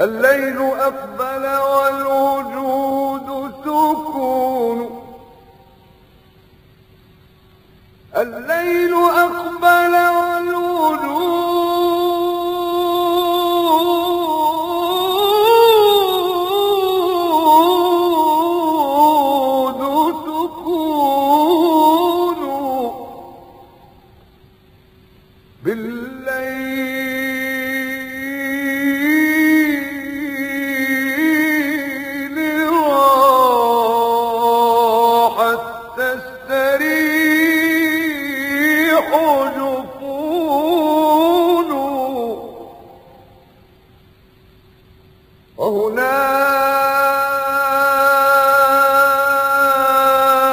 الليل أقبل والوجود سكون. الليل أقبل والوجود سكون. بالليل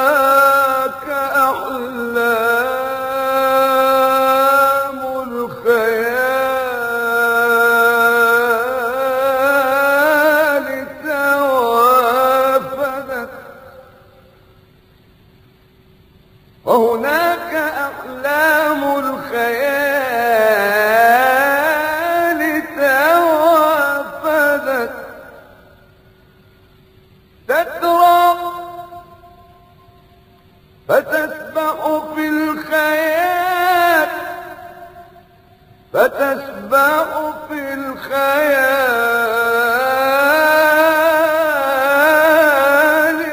وهناك أحلام الخيال توافدت. وهناك فتسبح في الخيال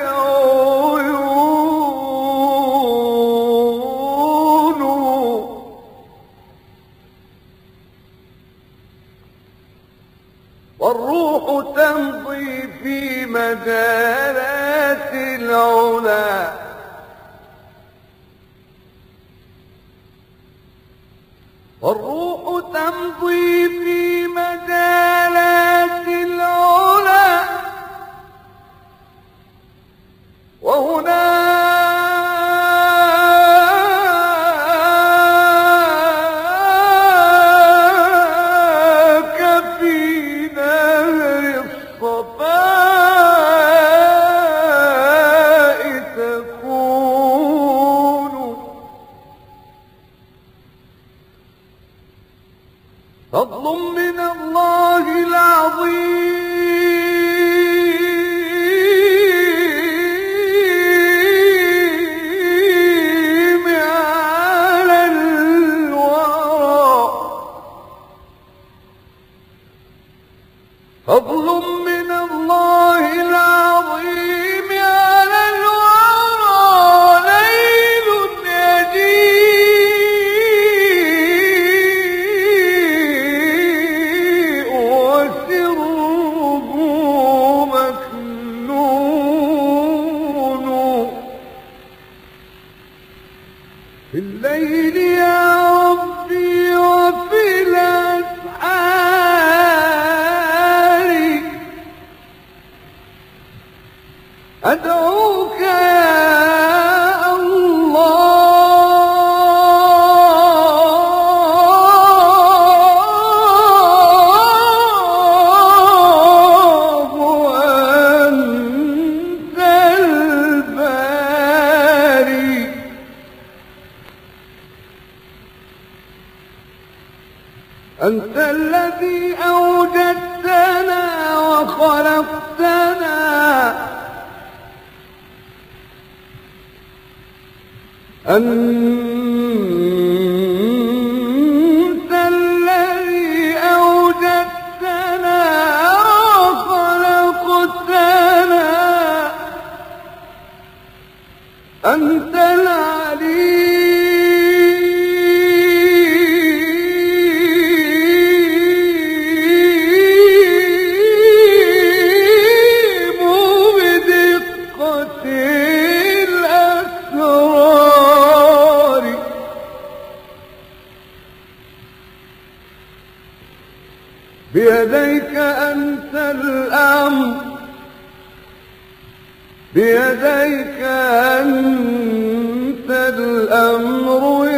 عيون. والروح تمضي في مجالات العلا. والروح تمضي في مجالات العلا. وهناك فضل من الله العظيم على الورى فضل من الله العظيم الليل يا أنت الذي أوجدتنا وخلقتنا. أنت الذي أوجدتنا وخلقتنا. أنت بيديك أنت الأمر. بيديك أنت الأمر يا